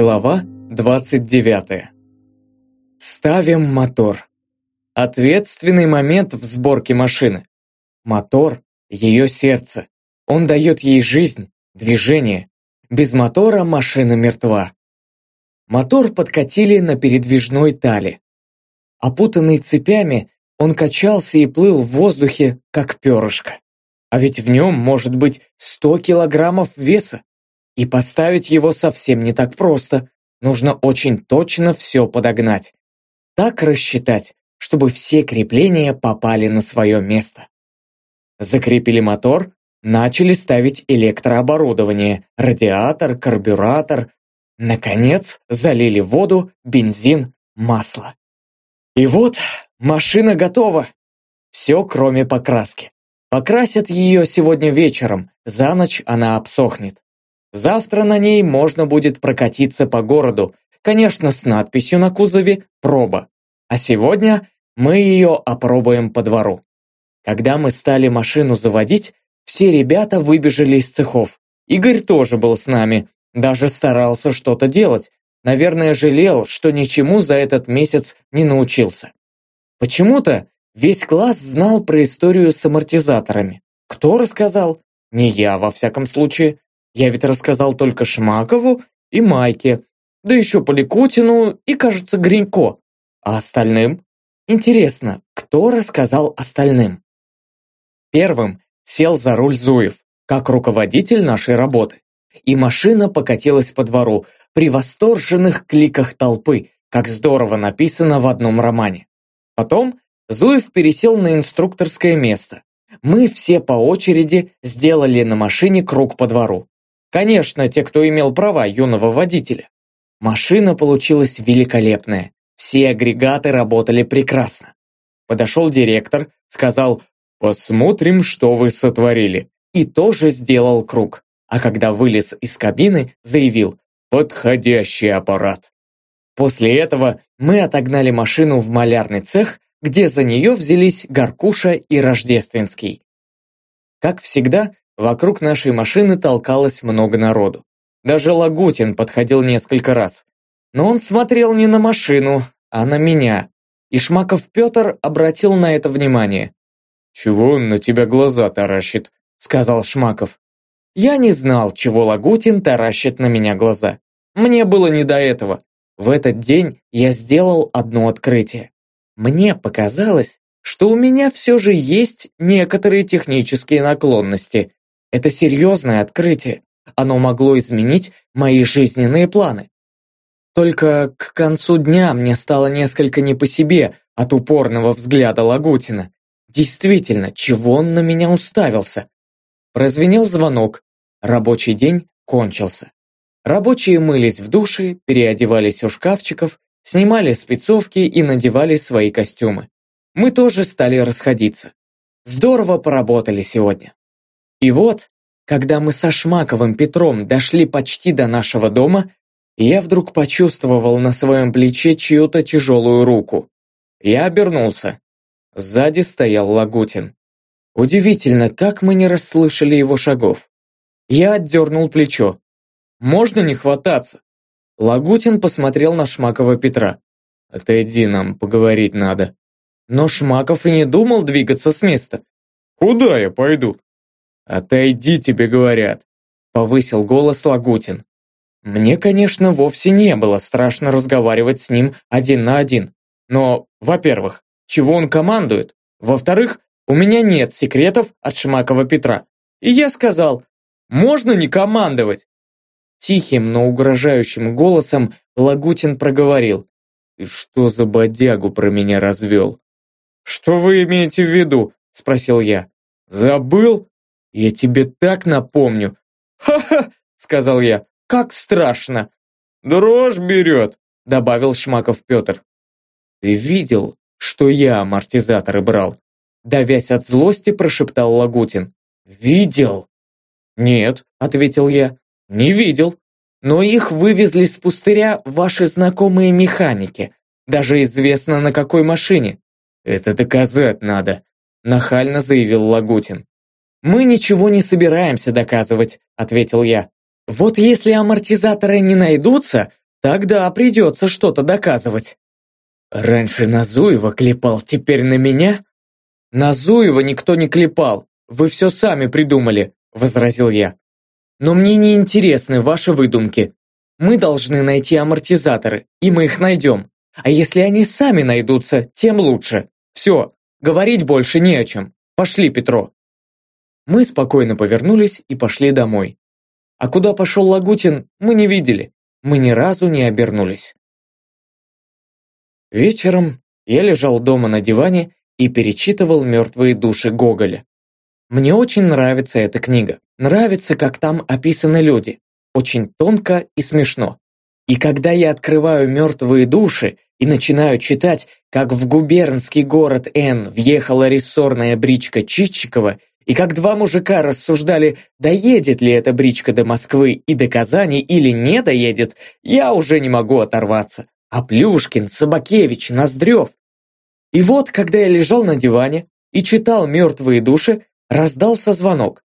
Глава 29. Ставим мотор. Ответственный момент в сборке машины. Мотор – ее сердце. Он дает ей жизнь, движение. Без мотора машина мертва. Мотор подкатили на передвижной тали. Опутанный цепями, он качался и плыл в воздухе, как перышко. А ведь в нем может быть 100 килограммов веса. И поставить его совсем не так просто. Нужно очень точно все подогнать. Так рассчитать, чтобы все крепления попали на свое место. Закрепили мотор, начали ставить электрооборудование, радиатор, карбюратор. Наконец, залили воду, бензин, масло. И вот машина готова. Все, кроме покраски. Покрасят ее сегодня вечером, за ночь она обсохнет. Завтра на ней можно будет прокатиться по городу, конечно, с надписью на кузове «Проба». А сегодня мы ее опробуем по двору. Когда мы стали машину заводить, все ребята выбежали из цехов. Игорь тоже был с нами, даже старался что-то делать. Наверное, жалел, что ничему за этот месяц не научился. Почему-то весь класс знал про историю с амортизаторами. Кто рассказал? Не я, во всяком случае. Я ведь рассказал только Шмакову и Майке, да еще Поликутину и, кажется, Гринько. А остальным? Интересно, кто рассказал остальным? Первым сел за руль Зуев, как руководитель нашей работы. И машина покатилась по двору при восторженных кликах толпы, как здорово написано в одном романе. Потом Зуев пересел на инструкторское место. Мы все по очереди сделали на машине круг по двору. Конечно, те, кто имел права юного водителя. Машина получилась великолепная. Все агрегаты работали прекрасно. Подошел директор, сказал «Посмотрим, что вы сотворили». И тоже сделал круг. А когда вылез из кабины, заявил «Подходящий аппарат». После этого мы отогнали машину в малярный цех, где за нее взялись Гаркуша и Рождественский. Как всегда, Вокруг нашей машины толкалось много народу. Даже Лагутин подходил несколько раз. Но он смотрел не на машину, а на меня. И Шмаков Петр обратил на это внимание. «Чего он на тебя глаза таращит?» — сказал Шмаков. Я не знал, чего Лагутин таращит на меня глаза. Мне было не до этого. В этот день я сделал одно открытие. Мне показалось, что у меня все же есть некоторые технические наклонности, это серьезное открытие. Оно могло изменить мои жизненные планы. Только к концу дня мне стало несколько не по себе от упорного взгляда Лагутина. Действительно, чего он на меня уставился? Прозвенел звонок. Рабочий день кончился. Рабочие мылись в душе, переодевались у шкафчиков, снимали спецовки и надевали свои костюмы. Мы тоже стали расходиться. Здорово поработали сегодня. И вот, когда мы со Шмаковым Петром дошли почти до нашего дома, я вдруг почувствовал на своем плече чью-то тяжелую руку. Я обернулся. Сзади стоял Лагутин. Удивительно, как мы не расслышали его шагов. Я отдернул плечо. «Можно не хвататься?» Лагутин посмотрел на Шмакова Петра. «Отойди, нам поговорить надо». Но Шмаков и не думал двигаться с места. «Куда я пойду? «Отойди, тебе говорят», — повысил голос Лагутин. Мне, конечно, вовсе не было страшно разговаривать с ним один на один. Но, во-первых, чего он командует? Во-вторых, у меня нет секретов от Шмакова Петра. И я сказал, можно не командовать. Тихим, но угрожающим голосом Лагутин проговорил. «Ты что за бодягу про меня развел?» «Что вы имеете в виду?» – спросил я. «Забыл?» «Я тебе так напомню!» «Ха-ха!» — сказал я. «Как страшно!» «Дрожь берет!» — добавил Шмаков Петр. «Ты видел, что я амортизаторы брал?» Давясь от злости, прошептал Лагутин. «Видел?» «Нет», — ответил я, — «не видел. Но их вывезли с пустыря ваши знакомые механики. Даже известно, на какой машине». «Это доказать надо», — нахально заявил Лагутин. «Мы ничего не собираемся доказывать», — ответил я. «Вот если амортизаторы не найдутся, Тогда придется что-то доказывать. Раньше Назуева клепал, теперь на меня? Назуева никто не клепал, вы все сами придумали, возразил я. Но мне не интересны ваши выдумки. Мы должны найти амортизаторы, и мы их найдем. А если они сами найдутся, тем лучше. Все, говорить больше не о чем. Пошли, Петро. Мы спокойно повернулись и пошли домой. А куда пошел Лагутин, мы не видели. Мы ни разу не обернулись. Вечером я лежал дома на диване и перечитывал «Мертвые души» Гоголя. Мне очень нравится эта книга. Нравится, как там описаны люди. Очень тонко и смешно. И когда я открываю «Мертвые души» и начинаю читать, как в губернский город Н въехала рессорная бричка Чичикова, и как два мужика рассуждали, доедет ли эта бричка до Москвы и до Казани или не доедет, я уже не могу оторваться. А Плюшкин, Собакевич, Ноздрев. И вот, когда я лежал на диване и читал «Мертвые души», раздался звонок.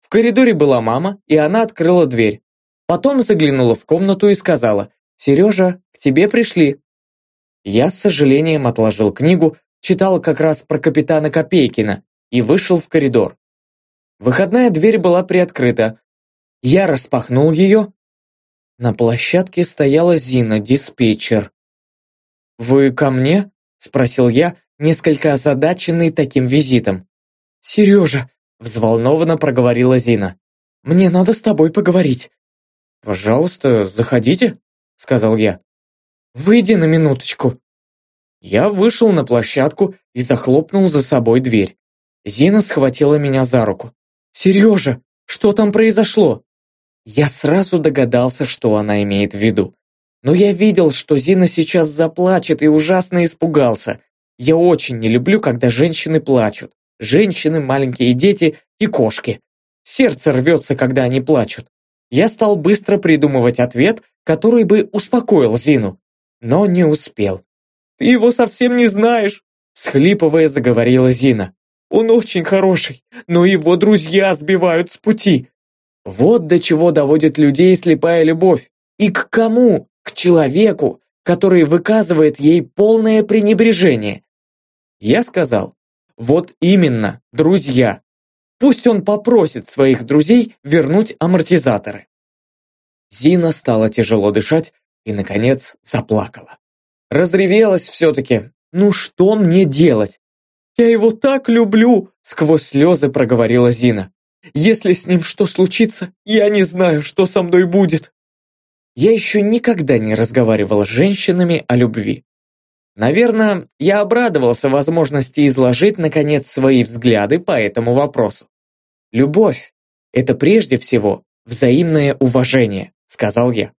В коридоре была мама, и она открыла дверь. Потом заглянула в комнату и сказала, «Сережа, к тебе пришли». Я с сожалением отложил книгу, читал как раз про капитана Копейкина и вышел в коридор. Выходная дверь была приоткрыта. Я распахнул ее. На площадке стояла Зина, диспетчер. «Вы ко мне?» – спросил я, несколько озадаченный таким визитом. «Сережа!» – взволнованно проговорила Зина. «Мне надо с тобой поговорить». «Пожалуйста, заходите», – сказал я. «Выйди на минуточку». Я вышел на площадку и захлопнул за собой дверь. Зина схватила меня за руку. «Сережа, что там произошло?» Я сразу догадался, что она имеет в виду. Но я видел, что Зина сейчас заплачет и ужасно испугался. Я очень не люблю, когда женщины плачут. Женщины, маленькие дети и кошки. Сердце рвется, когда они плачут. Я стал быстро придумывать ответ, который бы успокоил Зину но не успел. «Ты его совсем не знаешь!» Схлипывая, заговорила Зина. «Он очень хороший, но его друзья сбивают с пути!» Вот до чего доводит людей слепая любовь. И к кому? К человеку, который выказывает ей полное пренебрежение. Я сказал, вот именно, друзья. Пусть он попросит своих друзей вернуть амортизаторы. Зина стала тяжело дышать, и, наконец, заплакала. Разревелась все-таки. «Ну что мне делать?» «Я его так люблю!» — сквозь слезы проговорила Зина. «Если с ним что случится, я не знаю, что со мной будет!» Я еще никогда не разговаривал с женщинами о любви. Наверное, я обрадовался возможности изложить, наконец, свои взгляды по этому вопросу. «Любовь — это прежде всего взаимное уважение», — сказал я.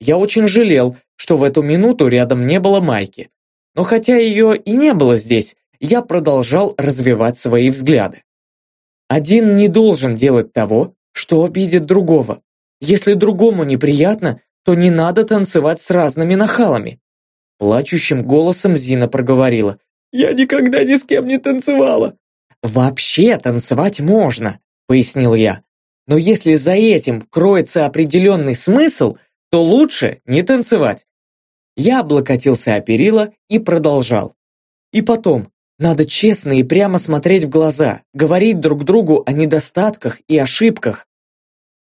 Я очень жалел, что в эту минуту рядом не было Майки. Но хотя ее и не было здесь, я продолжал развивать свои взгляды. Один не должен делать того, что обидит другого. Если другому неприятно, то не надо танцевать с разными нахалами. Плачущим голосом Зина проговорила. «Я никогда ни с кем не танцевала!» «Вообще танцевать можно», — пояснил я. «Но если за этим кроется определенный смысл, то лучше не танцевать. Я облокотился о перила и продолжал. И потом, надо честно и прямо смотреть в глаза, говорить друг другу о недостатках и ошибках.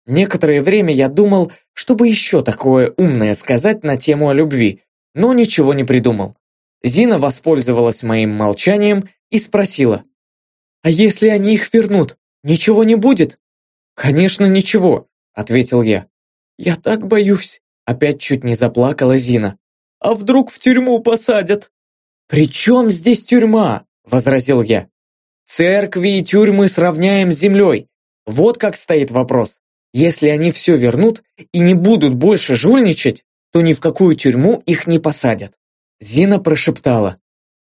Некоторое время я думал, чтобы еще такое умное сказать на тему о любви, но ничего не придумал. Зина воспользовалась моим молчанием и спросила, «А если они их вернут, ничего не будет?» «Конечно, ничего», — ответил я. «Я так боюсь!» Опять чуть не заплакала Зина. «А вдруг в тюрьму посадят?» «При чем здесь тюрьма?» – возразил я. «Церкви и тюрьмы сравняем с землей. Вот как стоит вопрос. Если они все вернут и не будут больше жульничать, то ни в какую тюрьму их не посадят». Зина прошептала.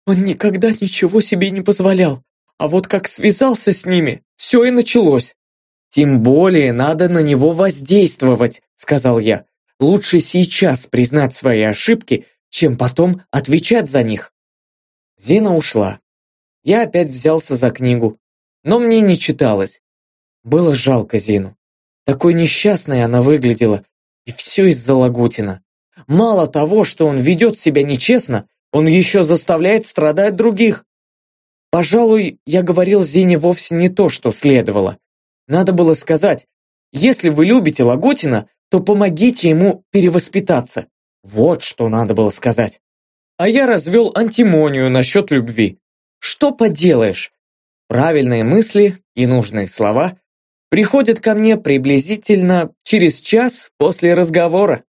«Он никогда ничего себе не позволял, а вот как связался с ними, все и началось». «Тем более надо на него воздействовать», — сказал я. «Лучше сейчас признать свои ошибки, чем потом отвечать за них». Зина ушла. Я опять взялся за книгу, но мне не читалось. Было жалко Зину. Такой несчастной она выглядела, и все из-за Лагутина. Мало того, что он ведет себя нечестно, он еще заставляет страдать других. Пожалуй, я говорил Зине вовсе не то, что следовало. Надо было сказать, если вы любите Лагутина, то помогите ему перевоспитаться. Вот что надо было сказать. А я развел антимонию насчет любви. Что поделаешь? Правильные мысли и нужные слова приходят ко мне приблизительно через час после разговора.